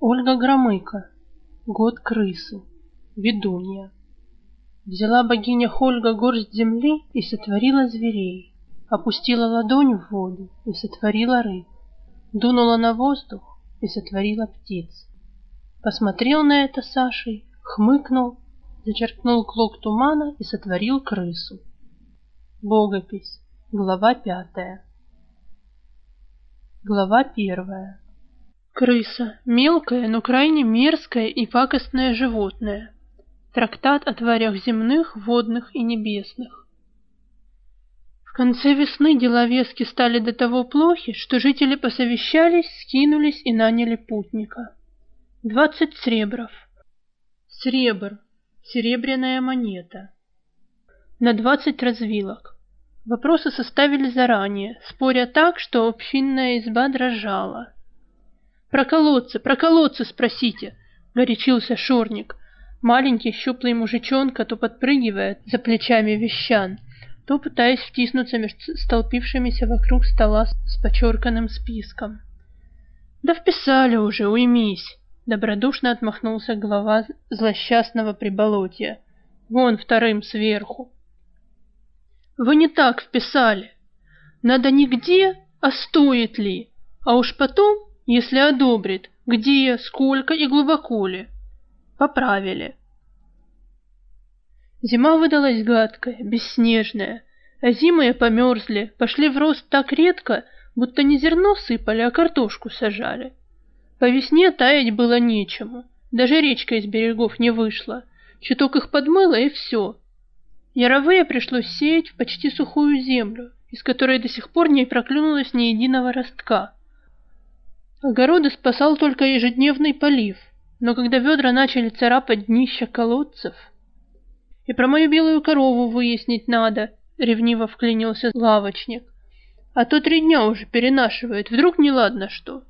Ольга Громыко. Год крысы. Ведунья. Взяла богиня Хольга горсть земли и сотворила зверей. Опустила ладонь в воду и сотворила рыб. Дунула на воздух и сотворила птиц. Посмотрел на это Сашей, хмыкнул, зачеркнул клок тумана и сотворил крысу. Богопись. Глава пятая. Глава первая. Крыса – мелкое, но крайне мерзкое и пакостное животное. Трактат о тварях земных, водных и небесных. В конце весны дела Вески стали до того плохи, что жители посовещались, скинулись и наняли путника. Двадцать сребров. Сребр – серебряная монета. На двадцать развилок. Вопросы составили заранее, споря так, что общинная изба дрожала. Про колодцы, про колодцы спросите, горячился Шорник. Маленький щуплый мужичонка то подпрыгивает за плечами вещан, то пытаясь втиснуться между столпившимися вокруг стола с почерканным списком. «Да вписали уже, уймись!» — добродушно отмахнулся глава злосчастного приболотья. «Вон вторым сверху». «Вы не так вписали. Надо не где, а стоит ли, а уж потом если одобрит, где, сколько и глубоко ли. Поправили. Зима выдалась гадкая, бесснежная, а зимы померзли, пошли в рост так редко, будто не зерно сыпали, а картошку сажали. По весне таять было нечему, даже речка из берегов не вышла, чуток их подмыло и все. Яровые пришлось сеять в почти сухую землю, из которой до сих пор не проклюнулось ни единого ростка. Огороды спасал только ежедневный полив, но когда ведра начали царапать днища колодцев... И про мою белую корову выяснить надо, ревниво вклинился лавочник. А то три дня уже перенашивает, вдруг неладно что.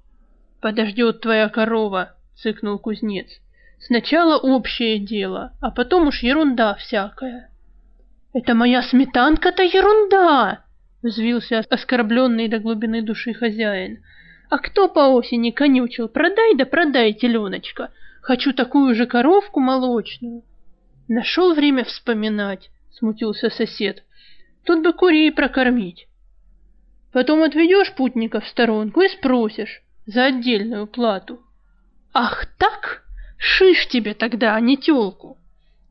Подождет твоя корова, цыкнул кузнец. Сначала общее дело, а потом уж ерунда всякая. Это моя сметанка-то ерунда, взвился оскорбленный до глубины души хозяин. А кто по осени конючил? Продай да продай, теленочка. Хочу такую же коровку молочную. Нашел время вспоминать, смутился сосед. Тут бы курей прокормить. Потом отведешь путника в сторонку и спросишь за отдельную плату. Ах так? Шиш тебе тогда, а не тёлку.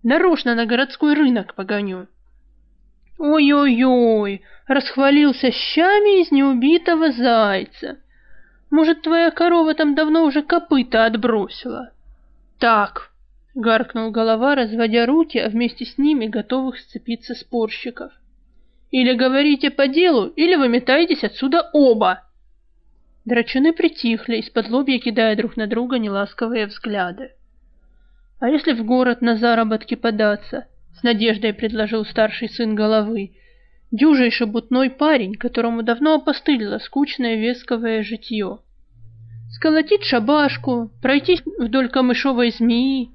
Нарочно на городской рынок погоню. Ой-ой-ой, расхвалился щами из неубитого зайца. Может, твоя корова там давно уже копыта отбросила? Так, гаркнул голова, разводя руки, а вместе с ними готовых сцепиться спорщиков. Или говорите по делу, или вы метаетесь отсюда оба. Драчуны притихли, из-под лобья кидая друг на друга неласковые взгляды. А если в город на заработки податься? С надеждой предложил старший сын головы. Дюжий шебутной парень, которому давно опостылило скучное весковое житье. Сколотить шабашку, пройтись вдоль камышовой змеи,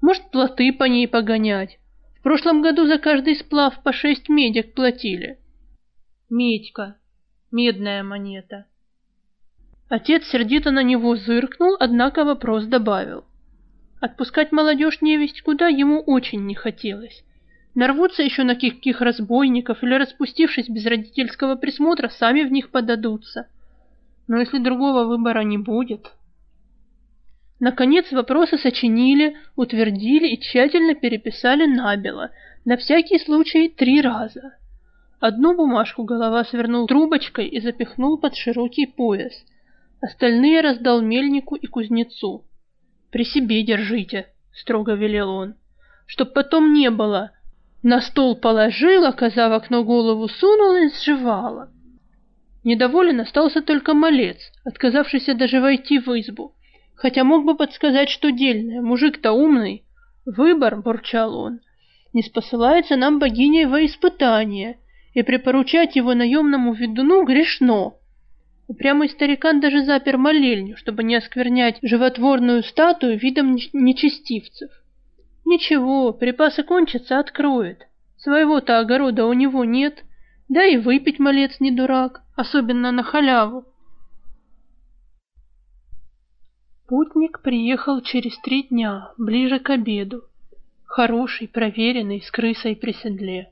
может, плоты по ней погонять. В прошлом году за каждый сплав по шесть медик платили. Медька, медная монета. Отец сердито на него зыркнул, однако вопрос добавил. Отпускать молодежь невесть куда ему очень не хотелось. Нарвутся еще на каких разбойников или, распустившись без родительского присмотра, сами в них подадутся. Но если другого выбора не будет... Наконец вопросы сочинили, утвердили и тщательно переписали набело, на всякий случай три раза. Одну бумажку голова свернул трубочкой и запихнул под широкий пояс. Остальные раздал мельнику и кузнецу. «При себе держите», — строго велел он, — «чтоб потом не было, на стол положила, коза в окно голову сунула и сживала. Недоволен остался только малец, отказавшийся даже войти в избу, хотя мог бы подсказать, что дельное, мужик-то умный. Выбор, бурчал он, не спосылается нам богиней во испытание, и припоручать его наемному ведуну грешно. Упрямый старикан даже запер молельню, чтобы не осквернять животворную статую видом нечестивцев. Ничего, припасы кончатся, откроет. Своего-то огорода у него нет, да и выпить малец не дурак, особенно на халяву. Путник приехал через три дня, ближе к обеду. Хороший, проверенный, с крысой при седле.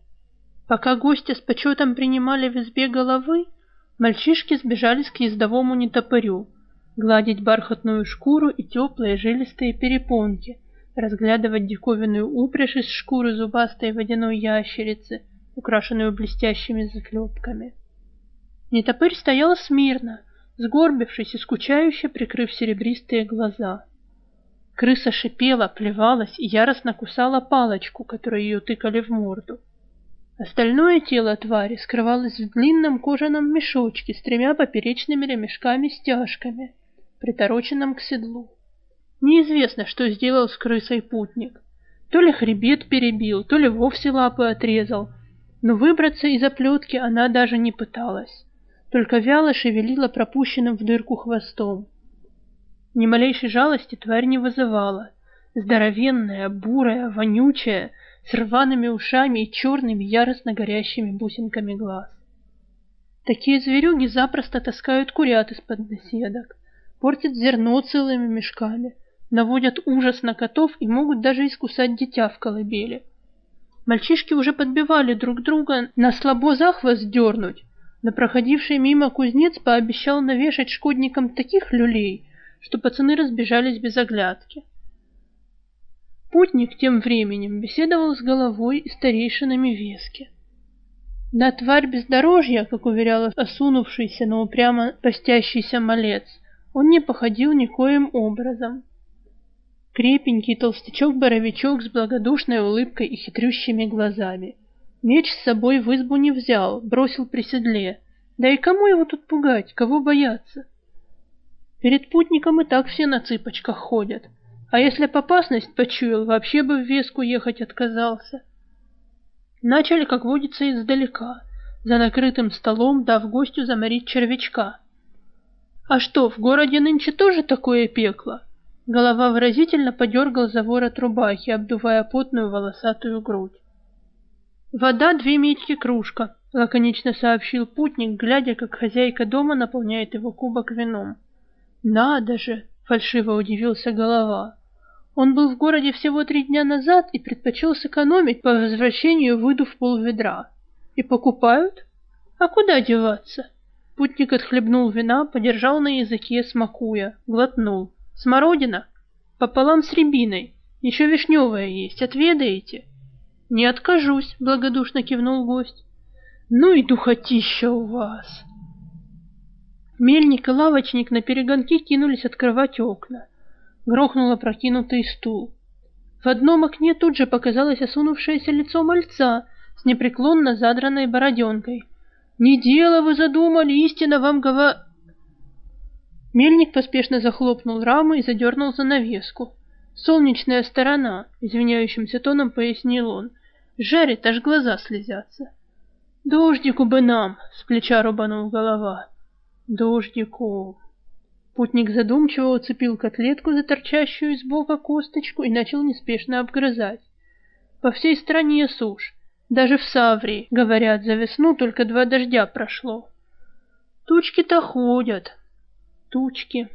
Пока гостя с почетом принимали в избе головы, мальчишки сбежались к ездовому нетопырю, гладить бархатную шкуру и теплые жилистые перепонки, разглядывать диковинную упряжь из шкуры зубастой водяной ящерицы, украшенную блестящими заклепками. Нетопырь стоял смирно, сгорбившись и скучающе прикрыв серебристые глаза. Крыса шипела, плевалась и яростно кусала палочку, которой ее тыкали в морду. Остальное тело твари скрывалось в длинном кожаном мешочке с тремя поперечными ремешками-стяжками, притороченном к седлу. Неизвестно, что сделал с крысой путник. То ли хребет перебил, то ли вовсе лапы отрезал, но выбраться из оплетки она даже не пыталась только вяло шевелила пропущенным в дырку хвостом. Ни малейшей жалости тварь не вызывала. Здоровенная, бурая, вонючая, с рваными ушами и черными яростно горящими бусинками глаз. Такие зверюги запросто таскают курят из-под наседок, портят зерно целыми мешками, наводят ужас на котов и могут даже искусать дитя в колыбели. Мальчишки уже подбивали друг друга на слабо за хвост дернуть, но проходивший мимо кузнец пообещал навешать шкодникам таких люлей, что пацаны разбежались без оглядки. Путник тем временем беседовал с головой и старейшинами Вески. На тварь бездорожья, как уверял осунувшийся, но упрямо постящийся малец, он не походил никоим образом. Крепенький толстячок-боровичок с благодушной улыбкой и хитрющими глазами — Меч с собой в избу не взял, бросил при седле. Да и кому его тут пугать, кого бояться? Перед путником и так все на цыпочках ходят. А если б опасность почуял, вообще бы в веску ехать отказался. Начали, как водится, издалека, за накрытым столом, дав гостю заморить червячка. А что, в городе нынче тоже такое пекло? Голова выразительно подергал за ворот рубахи, обдувая потную волосатую грудь. «Вода две медьки кружка», — лаконично сообщил путник, глядя, как хозяйка дома наполняет его кубок вином. «Надо же!» — фальшиво удивился голова. Он был в городе всего три дня назад и предпочел сэкономить по возвращению, выдув пол ведра. «И покупают? А куда деваться?» Путник отхлебнул вина, подержал на языке, смакуя, глотнул. «Смородина? Пополам с рябиной. Еще вишневая есть. Отведаете?» «Не откажусь», — благодушно кивнул гость. «Ну и духотища у вас!» Мельник и лавочник на перегонки кинулись открывать окна. Грохнул опрокинутый стул. В одном окне тут же показалось осунувшееся лицо мальца с непреклонно задранной бороденкой. «Не дело вы задумали, истина вам гова...» Мельник поспешно захлопнул рамы и задернул занавеску. «Солнечная сторона», — извиняющимся тоном пояснил он. Жарит, аж глаза слезятся. «Дождику бы нам!» — с плеча рубанул голова. «Дождику!» Путник задумчиво уцепил котлетку за торчащую из бока косточку и начал неспешно обгрызать. По всей стране сушь. Даже в Саврии, говорят, за весну только два дождя прошло. Тучки-то ходят. Тучки.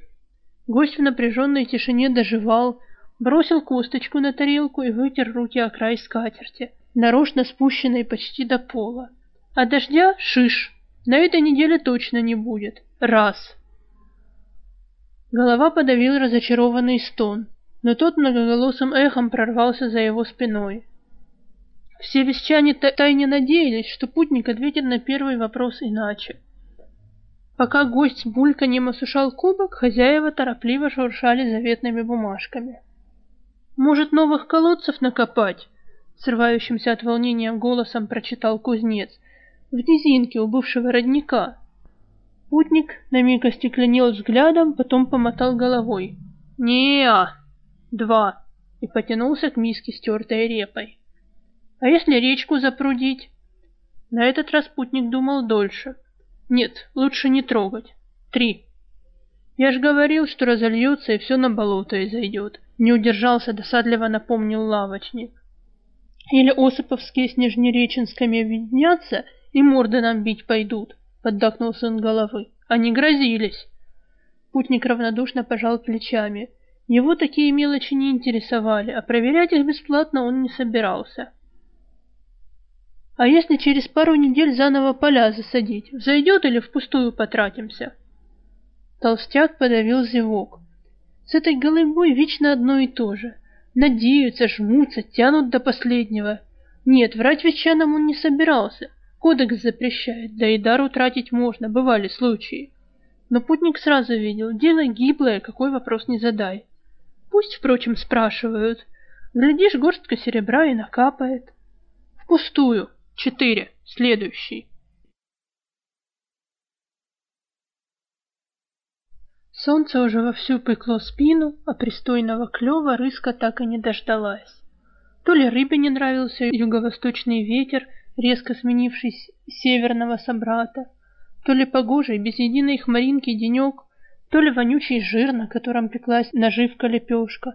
Гость в напряженной тишине доживал, бросил косточку на тарелку и вытер руки о край скатерти нарочно спущенной почти до пола. А дождя — шиш. На этой неделе точно не будет. Раз. Голова подавил разочарованный стон, но тот многоголосым эхом прорвался за его спиной. Все вещане тайне надеялись, что путник ответит на первый вопрос иначе. Пока гость с бульканьем осушал кубок, хозяева торопливо шуршали заветными бумажками. «Может, новых колодцев накопать?» срывающимся от волнения голосом прочитал кузнец. В низинке у бывшего родника. Путник на миг остекленел взглядом, потом помотал головой. не Два. И потянулся к миске с тертой репой. А если речку запрудить? На этот раз путник думал дольше. Нет, лучше не трогать. Три. Я ж говорил, что разольется и все на болото и зайдет. Не удержался, досадливо напомнил лавочник. Или Осиповские с Нижнереченскими объединятся и морды нам бить пойдут, поддакнул сын головы. Они грозились. Путник равнодушно пожал плечами. Его такие мелочи не интересовали, а проверять их бесплатно он не собирался. А если через пару недель заново поля засадить, взойдет или впустую потратимся? Толстяк подавил зевок. С этой голыбой вечно одно и то же. Надеются, жмутся, тянут до последнего. Нет, врать ветчанам он не собирался. Кодекс запрещает, да и дар утратить можно, бывали случаи. Но путник сразу видел, дело гиблое, какой вопрос не задай. Пусть, впрочем, спрашивают. Глядишь, горстка серебра и накапает. Впустую. Четыре. Следующий. Солнце уже вовсю пекло спину, а пристойного клёва рыска так и не дождалась. То ли рыбе не нравился юго-восточный ветер, резко сменивший северного собрата, то ли погожий, без единой хмаринки денек, то ли вонючий жир, на котором пеклась наживка-лепешка.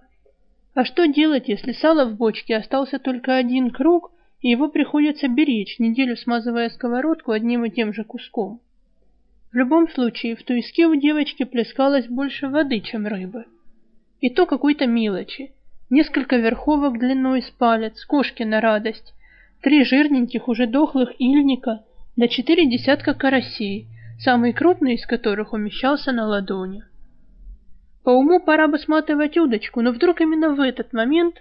А что делать, если сало в бочке остался только один круг, и его приходится беречь, неделю смазывая сковородку одним и тем же куском? В любом случае, в туиске у девочки плескалось больше воды, чем рыбы. И то какой-то мелочи. Несколько верховок длиной с палец, кошки на радость, три жирненьких уже дохлых ильника — да четыре десятка карасей, самый крупный из которых умещался на ладони. По уму пора бы сматывать удочку, но вдруг именно в этот момент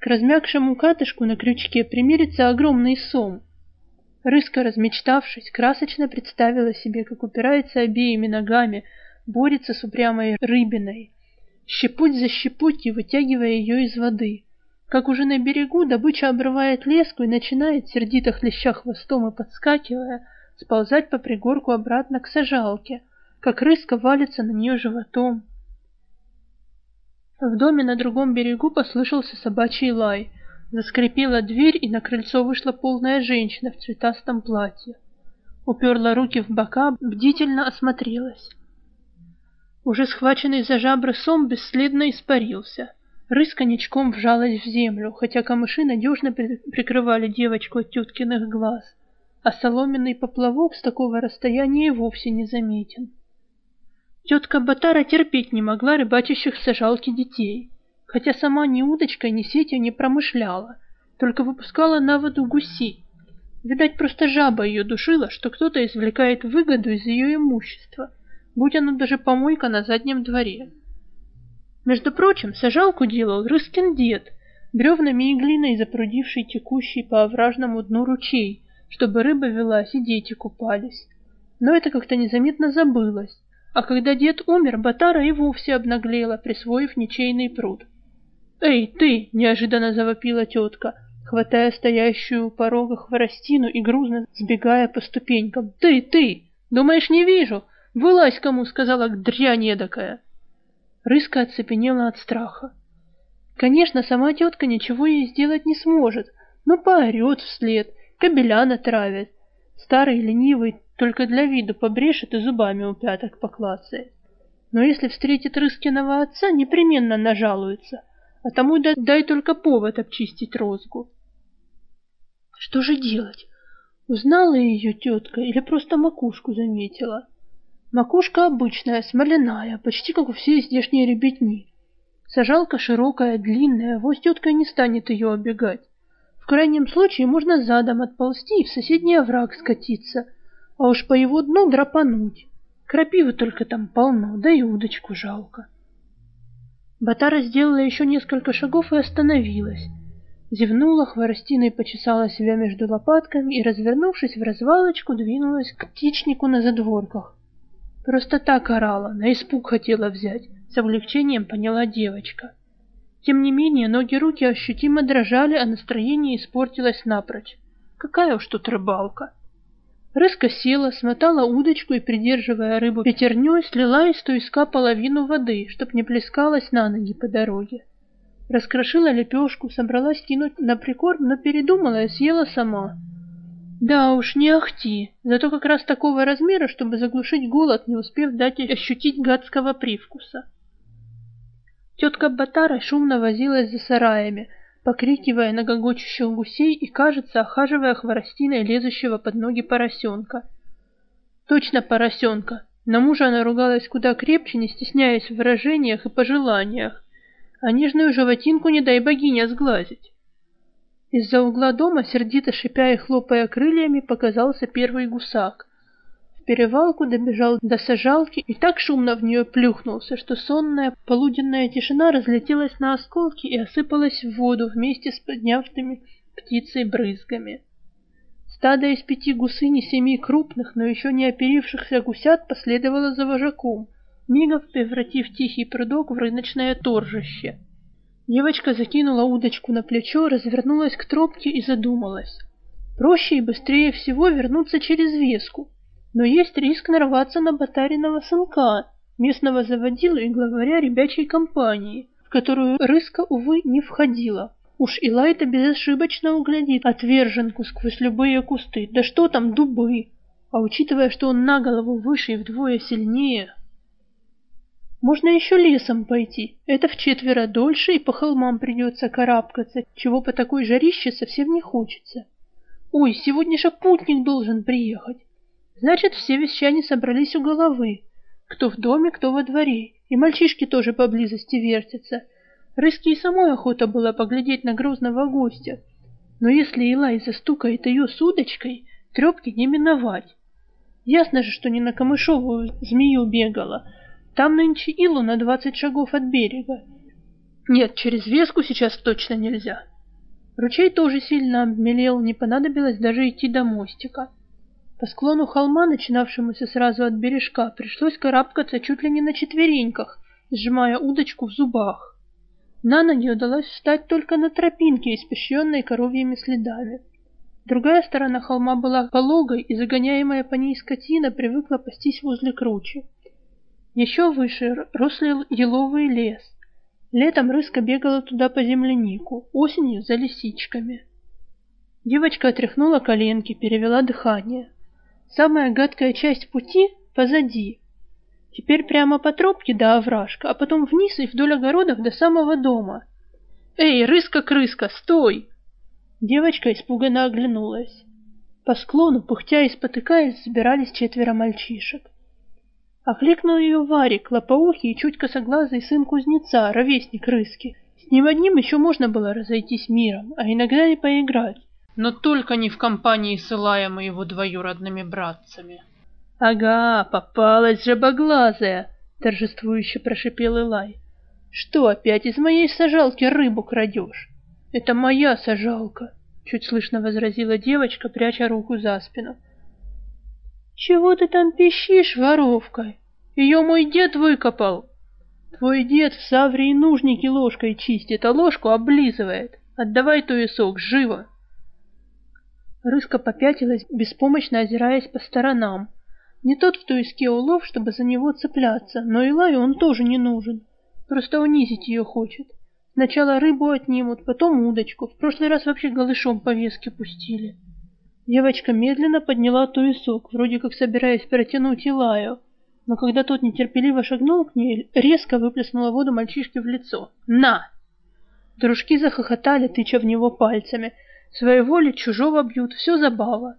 к размягшему катышку на крючке примерится огромный сом. Рыска, размечтавшись, красочно представила себе, как упирается обеими ногами, борется с упрямой рыбиной, щепуть за щепутью вытягивая ее из воды. Как уже на берегу, добыча обрывает леску и начинает, сердито хлеща хвостом и подскакивая, сползать по пригорку обратно к сажалке, как рыска валится на нее животом. В доме на другом берегу послышался собачий лай. Заскрипела дверь, и на крыльцо вышла полная женщина в цветастом платье. Уперла руки в бока, бдительно осмотрелась. Уже схваченный за жабры сом бесследно испарился — Рысь коньячком вжалась в землю, хотя камыши надежно прикрывали девочку от теткиных глаз, а соломенный поплавок с такого расстояния и вовсе не заметен. Тетка Батара терпеть не могла рыбачащих с сажалки детей, хотя сама ни удочкой, ни сетью не промышляла, только выпускала на воду гусей. Видать, просто жаба ее душила, что кто-то извлекает выгоду из ее имущества, будь оно даже помойка на заднем дворе. Между прочим, сажалку делал Рыскин дед, бревнами и глиной запрудивший текущий по овражному дну ручей, чтобы рыба велась и дети купались. Но это как-то незаметно забылось, а когда дед умер, Батара и вовсе обнаглела, присвоив ничейный пруд. «Эй, ты!» — неожиданно завопила тетка, хватая стоящую у порога хворостину и грузно сбегая по ступенькам. «Ты, ты! Думаешь, не вижу? Вылазь, кому сказала дрянь эдакая!» Рыска оцепенела от страха. Конечно, сама тетка ничего ей сделать не сможет, но поорет вслед, кобеля натравит. Старый ленивый только для виду побрешет и зубами у пяток поклацает. Но если встретит Рыскиного отца, непременно нажалуется, а тому дай, дай только повод обчистить розгу. Что же делать? Узнала ее тетка или просто макушку заметила? Макушка обычная, смоляная, почти как у всей здешней ребятни. Сажалка широкая, длинная, вось тетка не станет ее оббегать. В крайнем случае можно задом отползти и в соседний овраг скатиться, а уж по его дну драпануть. Крапивы только там полно, да и удочку жалко. Батара сделала еще несколько шагов и остановилась. Зевнула, хворостиной почесала себя между лопатками и, развернувшись в развалочку, двинулась к птичнику на задворках. Просто так орала, на испуг хотела взять, с облегчением поняла девочка. Тем не менее, ноги-руки ощутимо дрожали, а настроение испортилось напрочь. Какая уж тут рыбалка. Рыска села, смотала удочку и, придерживая рыбу пятерней, слила из туиска половину воды, чтоб не плескалась на ноги по дороге. Раскрошила лепешку, собралась кинуть на прикорм, но передумала и съела сама. Да уж, не ахти, зато как раз такого размера, чтобы заглушить голод, не успев дать ощутить гадского привкуса. Тетка Батара шумно возилась за сараями, покрикивая на гогочущих гусей и, кажется, охаживая хворостиной лезущего под ноги поросенка. Точно поросенка, На мужа она ругалась куда крепче, не стесняясь в выражениях и пожеланиях, а нежную животинку не дай богиня сглазить. Из-за угла дома, сердито шипя и хлопая крыльями, показался первый гусак. В перевалку добежал до сажалки и так шумно в нее плюхнулся, что сонная полуденная тишина разлетелась на осколки и осыпалась в воду вместе с поднявшими птицей брызгами. Стадо из пяти гусынь и семи крупных, но еще не оперившихся гусят последовало за вожаком, мигом превратив тихий прудок в рыночное торжище. Девочка закинула удочку на плечо, развернулась к тропке и задумалась. Проще и быстрее всего вернуться через Веску, но есть риск нарваться на Батариного сынка, местного заводила и главаря ребячей компании, в которую Рыска, увы, не входила. Уж Илайта безошибочно углядит отверженку сквозь любые кусты. Да что там дубы? А учитывая, что он на голову выше и вдвое сильнее... Можно еще лесом пойти. Это в четверо дольше, и по холмам придется карабкаться, чего по такой жарище совсем не хочется. Ой, сегодня же путник должен приехать. Значит, все вещане собрались у головы. Кто в доме, кто во дворе. И мальчишки тоже поблизости вертятся. Рыске и самой охота была поглядеть на грозного гостя. Но если Илай застукает ее с удочкой, трепки не миновать. Ясно же, что не на камышовую змею бегала. Там нынче Илу на двадцать шагов от берега. Нет, через веску сейчас точно нельзя. Ручей тоже сильно обмелел, не понадобилось даже идти до мостика. По склону холма, начинавшемуся сразу от бережка, пришлось карабкаться чуть ли не на четвереньках, сжимая удочку в зубах. На ноги удалось встать только на тропинке, испещренной коровьими следами. Другая сторона холма была пологой, и загоняемая по ней скотина привыкла пастись возле кручи. Еще выше рос еловый лес. Летом рыска бегала туда по землянику, осенью за лисичками. Девочка отряхнула коленки, перевела дыхание. Самая гадкая часть пути позади. Теперь прямо по тропке до овражка, а потом вниз и вдоль огородов до самого дома. «Эй, рыска-крыска, стой!» Девочка испуганно оглянулась. По склону, пыхтя и спотыкаясь, забирались четверо мальчишек. Окликнул ее Варик, лопоухий и чуть косоглазый сын кузнеца, ровесник рыски. С ним одним еще можно было разойтись миром, а иногда и поиграть. Но только не в компании с Илаем и его двоюродными братцами. «Ага, попалась жабоглазая!» — торжествующе прошипел Илай. «Что, опять из моей сажалки рыбу крадешь?» «Это моя сажалка!» — чуть слышно возразила девочка, пряча руку за спину. «Чего ты там пищишь, воровка? Ее мой дед выкопал!» «Твой дед в савре и нужники ложкой чистит, а ложку облизывает. Отдавай туесок, живо!» Рыска попятилась, беспомощно озираясь по сторонам. Не тот в туиске улов, чтобы за него цепляться, но Илаю он тоже не нужен. Просто унизить ее хочет. Сначала рыбу отнимут, потом удочку. В прошлый раз вообще голышом по веске пустили. Девочка медленно подняла туесок, вроде как собираясь протянуть Илаю. Но когда тот нетерпеливо шагнул к ней, резко выплеснула воду мальчишке в лицо. «На!» Дружки захохотали, тыча в него пальцами. Своего ли чужого бьют, все забава.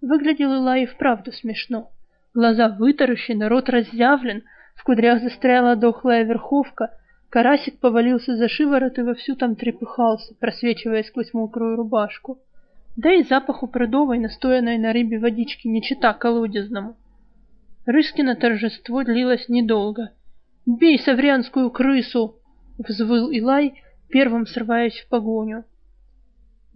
Выглядел Илай вправду смешно. Глаза вытаращены, рот разъявлен, в кудрях застряла дохлая верховка, карасик повалился за шиворот и вовсю там трепыхался, просвечивая сквозь мокрую рубашку. Да и запах у прудовой, настоянной на рыбе водички, не чита колодезному. Рыскино торжество длилось недолго. «Бей саврянскую крысу!» — взвыл Илай, первым срываясь в погоню.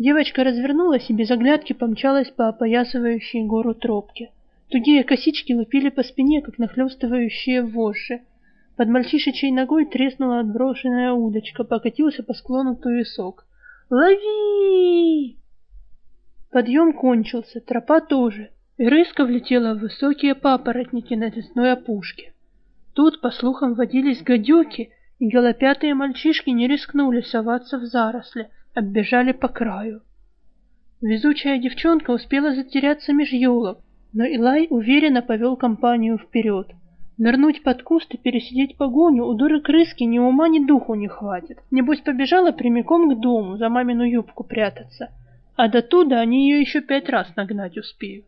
Девочка развернулась и без оглядки помчалась по опоясывающей гору тропке. Тугие косички лупили по спине, как нахлёстывающие вожжи. Под мальчишечей ногой треснула отброшенная удочка, покатился по склону туесок. «Лови!» Подъем кончился, тропа тоже, и рыска влетела в высокие папоротники на лесной опушке. Тут, по слухам, водились гадюки, и голопятые мальчишки не рискнули соваться в заросли, оббежали по краю. Везучая девчонка успела затеряться меж елок, но Илай уверенно повел компанию вперед. Нырнуть под куст и пересидеть погоню у дуры крыски ни ума, ни духу не хватит. Небось, побежала прямиком к дому за мамину юбку прятаться. А до туда они ее еще пять раз нагнать успеют.